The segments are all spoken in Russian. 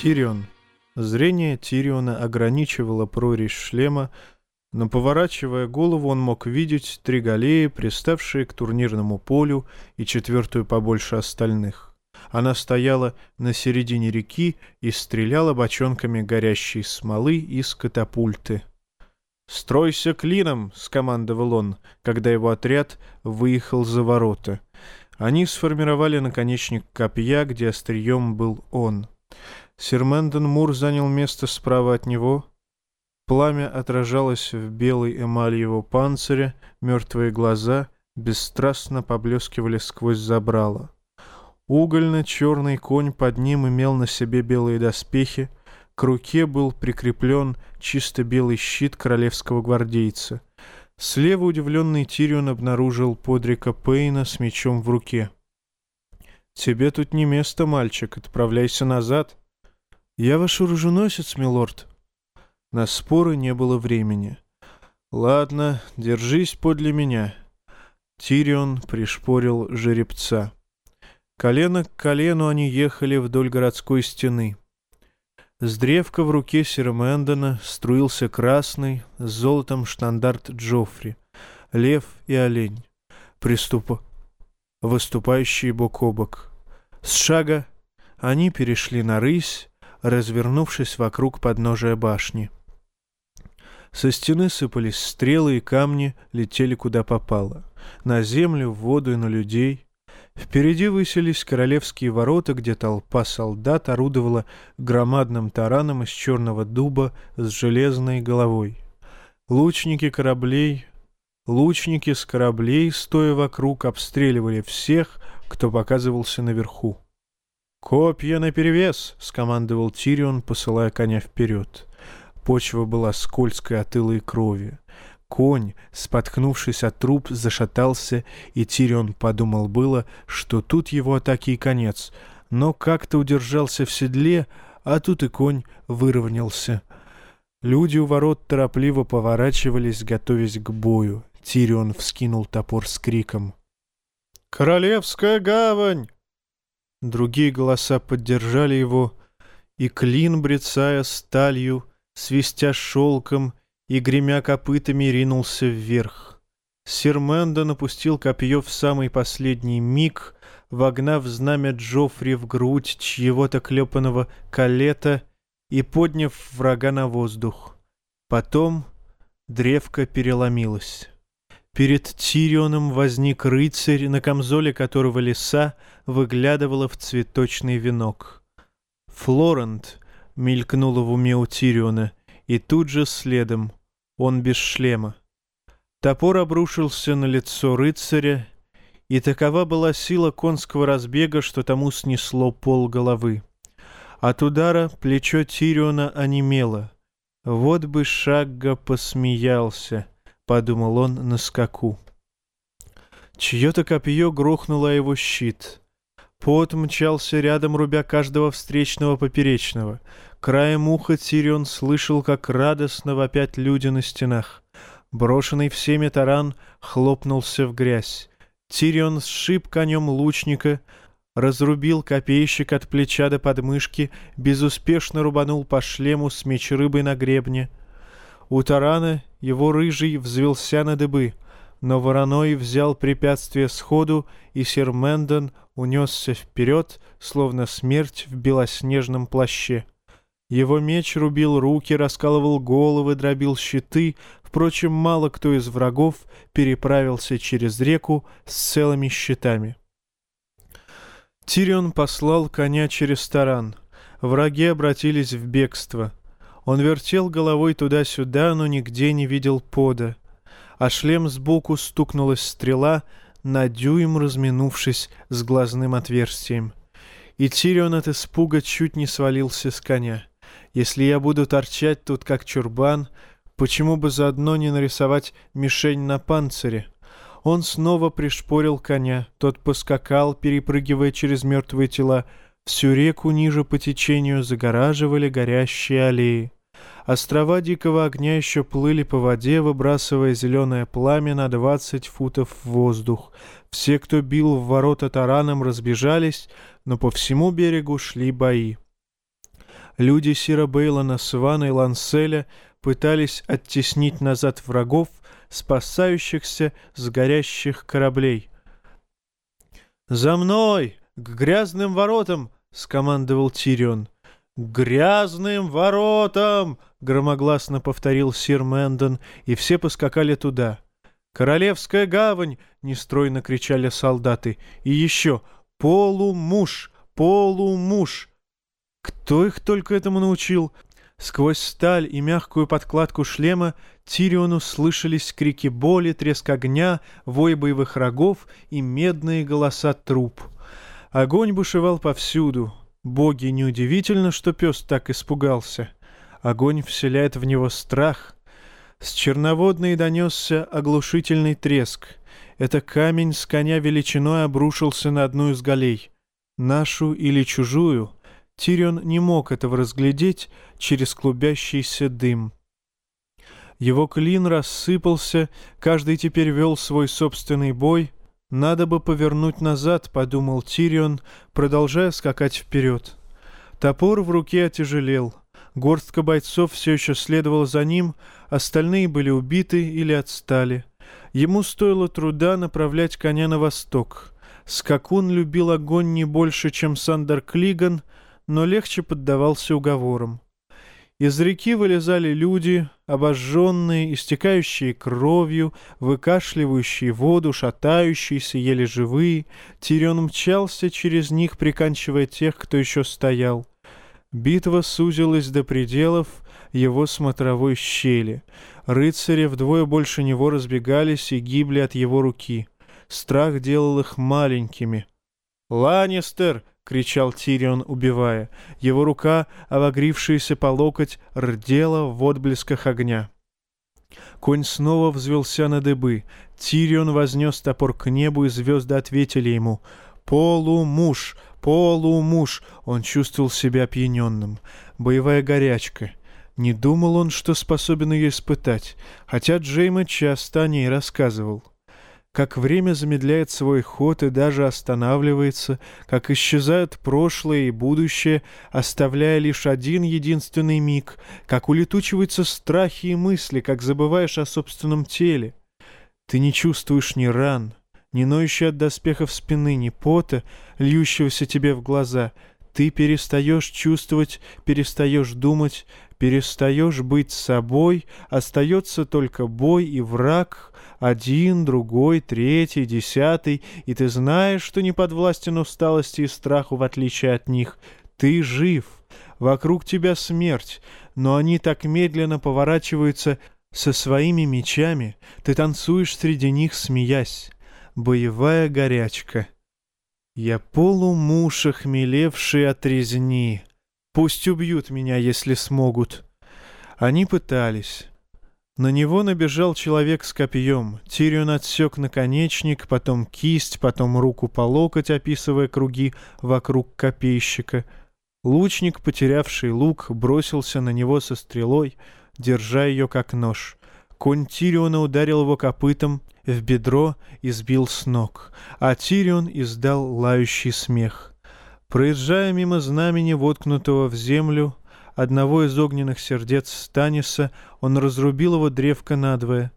Тирион. Зрение Тириона ограничивало прорезь шлема, но, поворачивая голову, он мог видеть три галеи, приставшие к турнирному полю, и четвертую побольше остальных. Она стояла на середине реки и стреляла бочонками горящей смолы из катапульты. «Стройся клином!» — скомандовал он, когда его отряд выехал за ворота. Они сформировали наконечник копья, где острием был он. Сир Мэндон Мур занял место справа от него. Пламя отражалось в белой эмали его панциря, мертвые глаза бесстрастно поблескивали сквозь забрало. Угольно-черный конь под ним имел на себе белые доспехи, к руке был прикреплен чисто белый щит королевского гвардейца. Слева удивленный Тирион обнаружил Подрика Пейна с мечом в руке. «Тебе тут не место, мальчик, отправляйся назад». «Я ваш оруженосец, милорд». На споры не было времени. «Ладно, держись подле меня». Тирион пришпорил жеребца. Колено к колену они ехали вдоль городской стены. С древка в руке Сира Мэндона струился красный с золотом штандарт Джоффри, лев и олень, приступа, выступающие бок о бок. С шага они перешли на рысь, развернувшись вокруг подножия башни. Со стены сыпались стрелы и камни, летели куда попало. На землю, в воду и на людей — Впереди высились королевские ворота, где толпа солдат орудовала громадным тараном из черного дуба с железной головой. Лучники кораблей, лучники с кораблей, стоя вокруг, обстреливали всех, кто показывался наверху. «Копья наперевес!» — скомандовал Тирион, посылая коня вперед. Почва была скользкой от ила и крови. Конь, споткнувшись от труп, зашатался, и Тирион подумал было, что тут его атаки и конец, но как-то удержался в седле, а тут и конь выровнялся. Люди у ворот торопливо поворачивались, готовясь к бою. Тирион вскинул топор с криком. «Королевская гавань!» Другие голоса поддержали его, и клин, брецая сталью, свистя шелком, и, гремя копытами, ринулся вверх. Сир Мэндон опустил копье в самый последний миг, вогнав знамя Джоффри в грудь чьего-то клепанного калета и подняв врага на воздух. Потом древко переломилось. Перед Тирионом возник рыцарь, на камзоле которого лиса выглядывала в цветочный венок. Флорент мелькнула в уме у Тириона, и тут же следом он без шлема. Топор обрушился на лицо рыцаря, и такова была сила конского разбега, что тому снесло пол головы. От удара плечо Тириона онемело. «Вот бы Шагга посмеялся», — подумал он на скаку. Чье-то копье грохнуло его щит. Пот мчался рядом, рубя каждого встречного поперечного. Краем уха Тирион слышал, как радостно вопят люди на стенах. Брошенный всеми таран хлопнулся в грязь. Тирион сшиб конем лучника, разрубил копейщик от плеча до подмышки, безуспешно рубанул по шлему с меч рыбой на гребне. У тарана его рыжий взвелся на дыбы, но вороной взял препятствие сходу, и сир Мэндон унесся вперед, словно смерть в белоснежном плаще. Его меч рубил руки, раскалывал головы, дробил щиты. Впрочем, мало кто из врагов переправился через реку с целыми щитами. Тирион послал коня через таран. Враги обратились в бегство. Он вертел головой туда-сюда, но нигде не видел пода. А шлем сбоку стукнулась стрела, на дюйм разминувшись с глазным отверстием. И Тирион от испуга чуть не свалился с коня. Если я буду торчать тут как чурбан, почему бы заодно не нарисовать мишень на панцире? Он снова пришпорил коня, тот поскакал, перепрыгивая через мертвые тела. Всю реку ниже по течению загораживали горящие аллеи. Острова дикого огня еще плыли по воде, выбрасывая зеленое пламя на двадцать футов в воздух. Все, кто бил в ворота тараном, разбежались, но по всему берегу шли бои. Люди Сира Бейлона, Свана и Ланселя пытались оттеснить назад врагов, спасающихся с горящих кораблей. «За мной! К грязным воротам!» — скомандовал Тирион. Грязным воротам!» — громогласно повторил сир Мэндон, и все поскакали туда. «Королевская гавань!» — нестройно кричали солдаты. «И еще полумуж! Полумуж!» Кто их только этому научил? Сквозь сталь и мягкую подкладку шлема Тириону слышались крики боли, треск огня, вой боевых рогов и медные голоса труп. Огонь бушевал повсюду. Боги, неудивительно, что пес так испугался. Огонь вселяет в него страх. С черноводной донесся оглушительный треск. Это камень с коня величиной обрушился на одну из галей. Нашу или чужую. Тирион не мог этого разглядеть через клубящийся дым. Его клин рассыпался, каждый теперь вел свой собственный бой. «Надо бы повернуть назад», — подумал Тирион, продолжая скакать вперед. Топор в руке отяжелел. Горстка бойцов все еще следовала за ним, остальные были убиты или отстали. Ему стоило труда направлять коня на восток. Скакун любил огонь не больше, чем Сандер Клиган, но легче поддавался уговорам. Из реки вылезали люди, обожженные, истекающие кровью, выкашливающие воду, шатающиеся, еле живые. Тирион мчался через них, приканчивая тех, кто еще стоял. Битва сузилась до пределов его смотровой щели. Рыцари вдвое больше него разбегались и гибли от его руки. Страх делал их маленькими. «Ланнистер!» Кричал Тирион, убивая. Его рука, обогрившаяся по локоть, рдела в отблесках огня. Конь снова взвелся на дыбы. Тирион вознес топор к небу, и звезды ответили ему. «Полумуж! Полумуж!» Он чувствовал себя опьяненным. Боевая горячка. Не думал он, что способен ее испытать, хотя Джейма часто о ней рассказывал как время замедляет свой ход и даже останавливается, как исчезают прошлое и будущее, оставляя лишь один единственный миг, как улетучиваются страхи и мысли, как забываешь о собственном теле. Ты не чувствуешь ни ран, ни ноющей от доспехов спины, ни пота, льющегося тебе в глаза. Ты перестаешь чувствовать, перестаешь думать, перестаешь быть собой, остается только бой и враг, один, другой, третий, десятый, и ты знаешь, что не подвластен усталости и страху, в отличие от них. Ты жив, вокруг тебя смерть, но они так медленно поворачиваются со своими мечами, ты танцуешь среди них, смеясь. Боевая горячка. Я полумуж, охмелевший от резни. Пусть убьют меня, если смогут. Они пытались. На него набежал человек с копьем. Тирион отсек наконечник, потом кисть, потом руку по локоть, описывая круги вокруг копейщика. Лучник, потерявший лук, бросился на него со стрелой, держа ее как нож. Конь Тириона ударил его копытом в бедро и сбил с ног, а Тирион издал лающий смех. Проезжая мимо знамени, воткнутого в землю, одного из огненных сердец Станиса, он разрубил его древко надвое.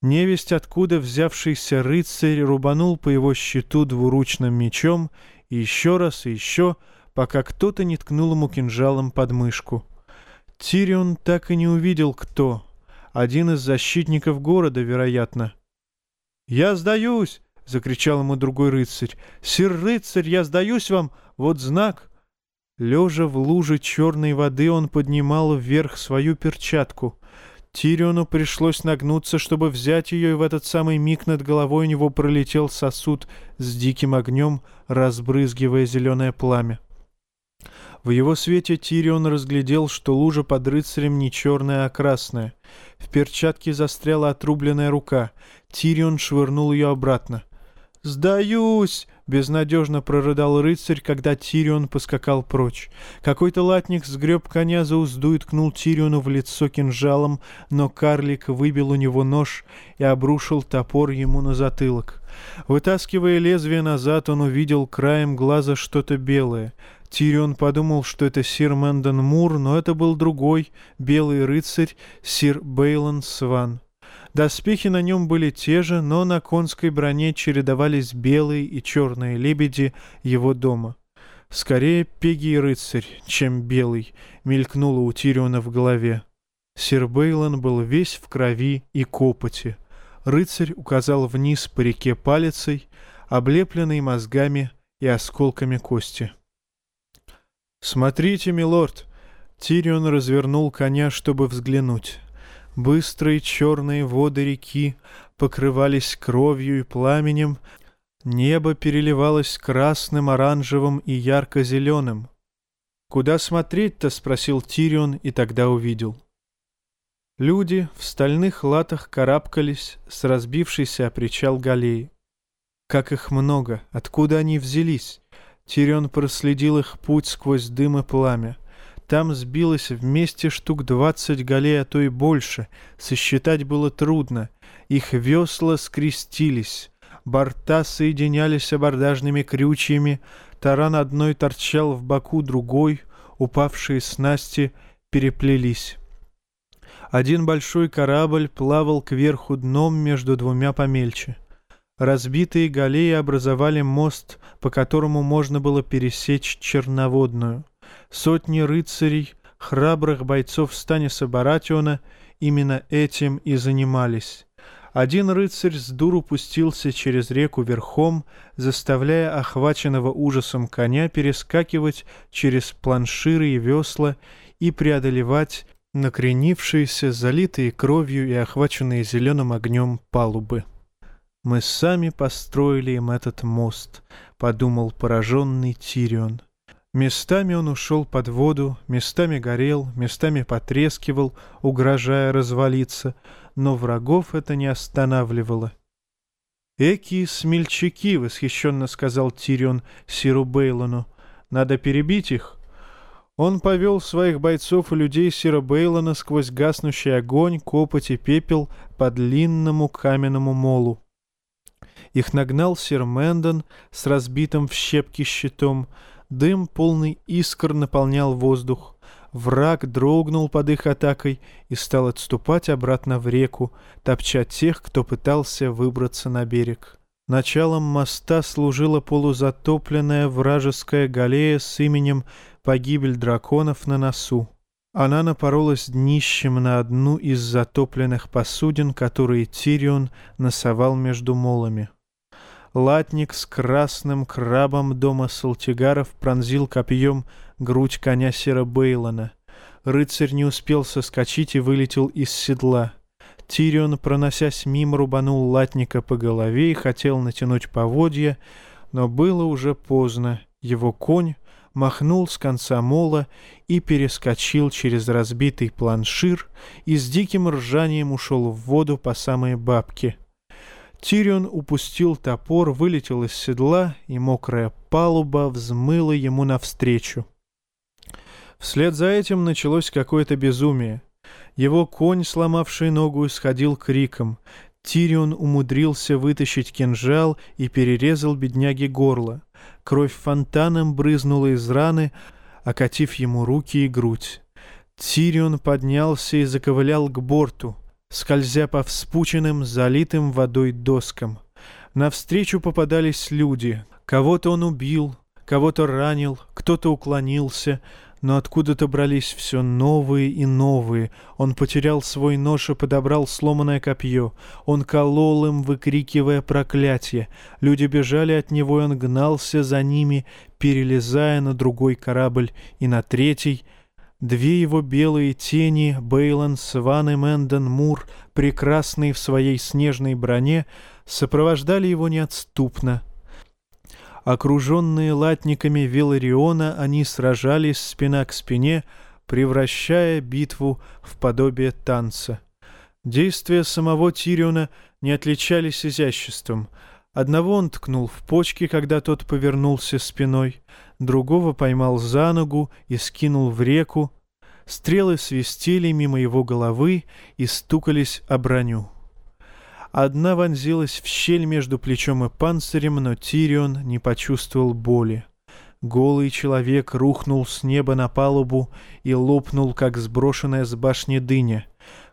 Невесть, откуда взявшийся рыцарь, рубанул по его щиту двуручным мечом, и еще раз, и еще, пока кто-то не ткнул ему кинжалом под мышку. Тирион так и не увидел, кто. Один из защитников города, вероятно. «Я сдаюсь!» — закричал ему другой рыцарь. «Сир рыцарь, я сдаюсь вам! Вот знак!» Лежа в луже черной воды, он поднимал вверх свою перчатку. Тириону пришлось нагнуться, чтобы взять ее, и в этот самый миг над головой у него пролетел сосуд с диким огнем, разбрызгивая зеленое пламя. В его свете Тирион разглядел, что лужа под рыцарем не черная, а красная. В перчатке застряла отрубленная рука. Тирион швырнул ее обратно. «Сдаюсь!» — безнадежно прорыдал рыцарь, когда Тирион поскакал прочь. Какой-то латник сгреб коня за узду и ткнул Тириону в лицо кинжалом, но карлик выбил у него нож и обрушил топор ему на затылок. Вытаскивая лезвие назад, он увидел краем глаза что-то белое. Тирион подумал, что это сир Мэндон Мур, но это был другой, белый рыцарь, сир Бейлон Сван. Доспехи на нем были те же, но на конской броне чередовались белые и черные лебеди его дома. Скорее пегий рыцарь, чем белый, мелькнуло у Тириона в голове. Сир Бейлон был весь в крови и копоти. Рыцарь указал вниз по реке палицей, облепленной мозгами и осколками кости. «Смотрите, милорд!» Тирион развернул коня, чтобы взглянуть. Быстрые черные воды реки покрывались кровью и пламенем, небо переливалось красным, оранжевым и ярко-зеленым. «Куда смотреть-то?» — спросил Тирион и тогда увидел. Люди в стальных латах карабкались с разбившейся о причал галеи. Как их много! Откуда они взялись? Тирион проследил их путь сквозь дым и пламя. Там сбилось вместе штук двадцать галей, а то и больше. Сосчитать было трудно. Их весла скрестились. Борта соединялись абордажными крючьями. Таран одной торчал в боку другой. Упавшие снасти переплелись. Один большой корабль плавал кверху дном между двумя помельче. Разбитые галеи образовали мост, по которому можно было пересечь Черноводную. Сотни рыцарей, храбрых бойцов Станиса Баратиона именно этим и занимались. Один рыцарь с дуру пустился через реку верхом, заставляя охваченного ужасом коня перескакивать через планширы и весла и преодолевать накренившиеся, залитые кровью и охваченные зеленым огнем палубы. «Мы сами построили им этот мост», — подумал пораженный Тирион. Местами он ушел под воду, местами горел, местами потрескивал, угрожая развалиться, но врагов это не останавливало. «Эки смельчаки!» — восхищенно сказал Тирион Сиру Бейлону. «Надо перебить их». Он повел своих бойцов и людей Сира Бейлона сквозь гаснущий огонь, копоть и пепел по длинному каменному молу. Их нагнал сир Мэндон с разбитым в щепки щитом. Дым, полный искр, наполнял воздух. Враг дрогнул под их атакой и стал отступать обратно в реку, топча тех, кто пытался выбраться на берег. Началом моста служила полузатопленная вражеская галея с именем «Погибель драконов» на носу. Она напоролась днищем на одну из затопленных посудин, которые Тирион носовал между молами. Латник с красным крабом дома Салтигаров пронзил копьем грудь коня Сера Бейлона. Рыцарь не успел соскочить и вылетел из седла. Тирион, проносясь мимо, рубанул латника по голове и хотел натянуть поводья, но было уже поздно. Его конь махнул с конца мола и перескочил через разбитый планшир и с диким ржанием ушел в воду по самые бабки — Тирион упустил топор, вылетел из седла, и мокрая палуба взмыла ему навстречу. Вслед за этим началось какое-то безумие. Его конь, сломавший ногу, исходил криком. Тирион умудрился вытащить кинжал и перерезал бедняге горло. Кровь фонтаном брызнула из раны, окатив ему руки и грудь. Тирион поднялся и заковылял к борту скользя по вспученным, залитым водой доскам. Навстречу попадались люди. Кого-то он убил, кого-то ранил, кто-то уклонился, но откуда-то брались все новые и новые. Он потерял свой нож и подобрал сломанное копье. Он колол им, выкрикивая проклятие. Люди бежали от него, и он гнался за ними, перелезая на другой корабль и на третий — Две его белые тени, Бейлон, Сван и Мэндон Мур, прекрасные в своей снежной броне, сопровождали его неотступно. Окруженные латниками Велариона, они сражались спина к спине, превращая битву в подобие танца. Действия самого Тириона не отличались изяществом. Одного он ткнул в почки, когда тот повернулся спиной, другого поймал за ногу и скинул в реку. Стрелы свистели мимо его головы и стукались о броню. Одна вонзилась в щель между плечом и панцирем, но Тирион не почувствовал боли. Голый человек рухнул с неба на палубу и лопнул, как сброшенная с башни дыня.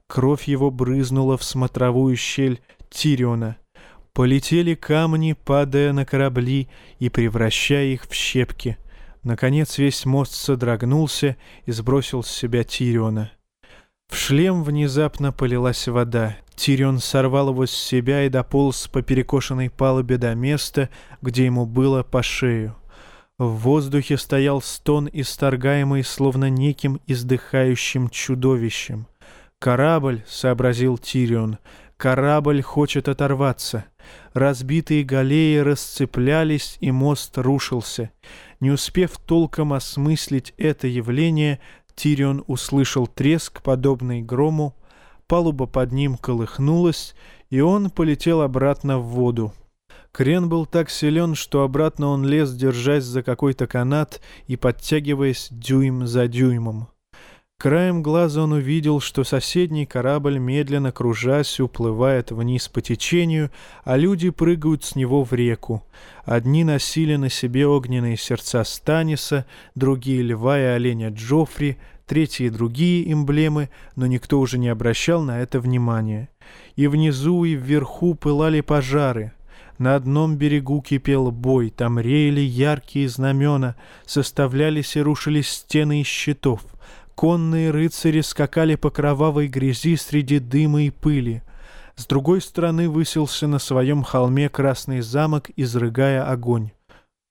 Кровь его брызнула в смотровую щель Тириона. Полетели камни, падая на корабли и превращая их в щепки. Наконец весь мост содрогнулся и сбросил с себя Тириона. В шлем внезапно полилась вода. Тирион сорвал его с себя и дополз по перекошенной палубе до места, где ему было по шею. В воздухе стоял стон, исторгаемый словно неким издыхающим чудовищем. «Корабль», — сообразил Тирион, — «корабль хочет оторваться». Разбитые галеи расцеплялись, и мост рушился. Не успев толком осмыслить это явление, Тирион услышал треск, подобный грому, палуба под ним колыхнулась, и он полетел обратно в воду. Крен был так силен, что обратно он лез, держась за какой-то канат и подтягиваясь дюйм за дюймом. Краем глаза он увидел, что соседний корабль, медленно кружась, уплывает вниз по течению, а люди прыгают с него в реку. Одни носили на себе огненные сердца Станиса, другие — льва и оленя Джофри, третьи — другие эмблемы, но никто уже не обращал на это внимания. И внизу, и вверху пылали пожары — на одном берегу кипел бой, там реяли яркие знамена, составлялись и рушились стены из щитов. Конные рыцари скакали по кровавой грязи среди дыма и пыли. С другой стороны высился на своем холме красный замок, изрыгая огонь.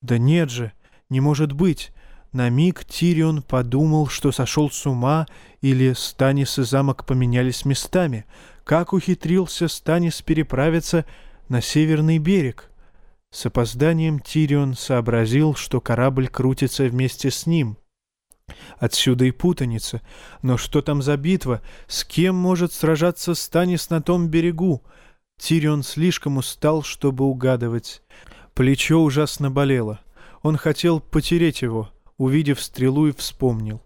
Да нет же, не может быть. На миг Тирион подумал, что сошел с ума, или Станис и замок поменялись местами. Как ухитрился Станис переправиться на северный берег? С опозданием Тирион сообразил, что корабль крутится вместе с ним. Отсюда и путаница. Но что там за битва? С кем может сражаться Станис на том берегу? Тирион слишком устал, чтобы угадывать. Плечо ужасно болело. Он хотел потереть его, увидев стрелу и вспомнил.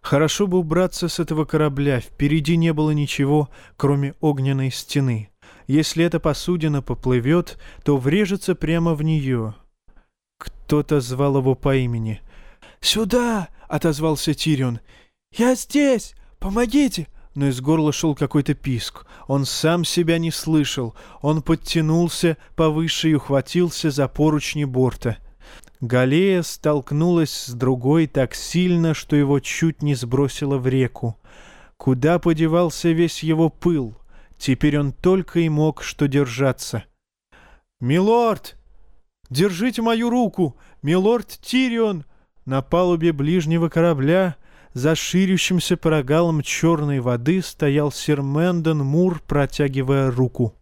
Хорошо бы убраться с этого корабля, впереди не было ничего, кроме огненной стены. Если эта посудина поплывет, то врежется прямо в нее. Кто-то звал его по имени. «Сюда!» Отозвался Тирион. «Я здесь! Помогите!» Но из горла шел какой-то писк. Он сам себя не слышал. Он подтянулся повыше и ухватился за поручни борта. Галея столкнулась с другой так сильно, что его чуть не сбросило в реку. Куда подевался весь его пыл? Теперь он только и мог что держаться. «Милорд! Держите мою руку! Милорд Тирион!» На палубе ближнего корабля, за ширящимся прогалом черной воды, стоял сир Мэндон Мур, протягивая руку.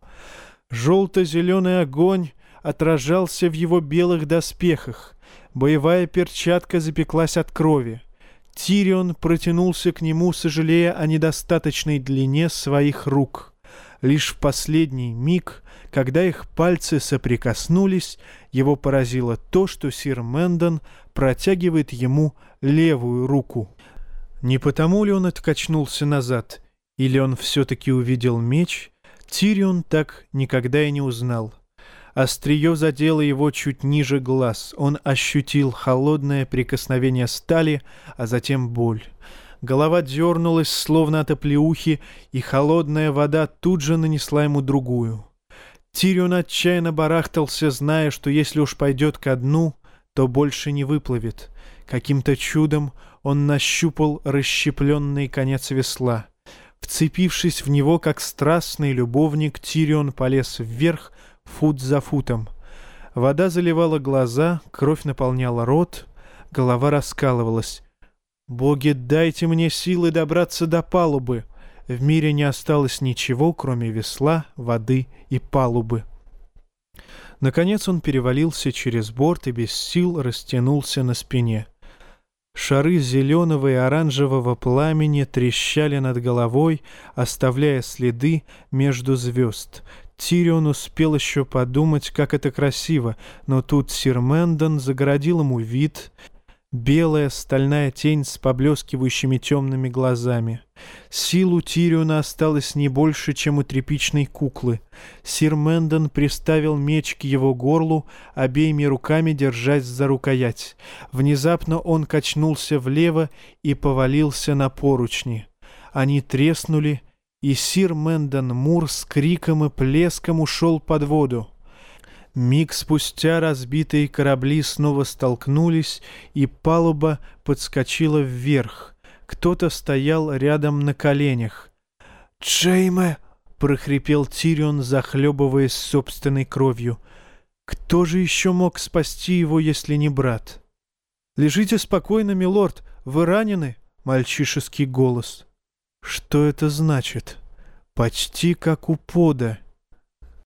Желто-зеленый огонь отражался в его белых доспехах. Боевая перчатка запеклась от крови. Тирион протянулся к нему, сожалея о недостаточной длине своих рук. Лишь в последний миг, когда их пальцы соприкоснулись, его поразило то, что сир Мэндон протягивает ему левую руку. Не потому ли он откачнулся назад, или он все-таки увидел меч, Тирион так никогда и не узнал. Острие задело его чуть ниже глаз. Он ощутил холодное прикосновение стали, а затем боль. Голова дернулась, словно от оплеухи, и холодная вода тут же нанесла ему другую. Тирион отчаянно барахтался, зная, что если уж пойдет ко дну, то больше не выплывет. Каким-то чудом он нащупал расщепленный конец весла. Вцепившись в него, как страстный любовник, Тирион полез вверх, фут за футом. Вода заливала глаза, кровь наполняла рот, голова раскалывалась. «Боги, дайте мне силы добраться до палубы!» В мире не осталось ничего, кроме весла, воды и палубы. Наконец он перевалился через борт и без сил растянулся на спине. Шары зеленого и оранжевого пламени трещали над головой, оставляя следы между звезд. Тирион успел еще подумать, как это красиво, но тут сир Мэндон загородил ему вид. Белая стальная тень с поблескивающими темными глазами. Сил у Тириона осталось не больше, чем у тряпичной куклы. Сир Мэндон приставил меч к его горлу, обеими руками держась за рукоять. Внезапно он качнулся влево и повалился на поручни. Они треснули, и сир Мэндон Мур с криком и плеском ушел под воду. Миг спустя разбитые корабли снова столкнулись, и палуба подскочила вверх. Кто-то стоял рядом на коленях. «Джейме!» — прохрипел Тирион, захлебываясь собственной кровью. «Кто же еще мог спасти его, если не брат?» «Лежите спокойно, милорд, вы ранены?» — мальчишеский голос. «Что это значит?» «Почти как у пода».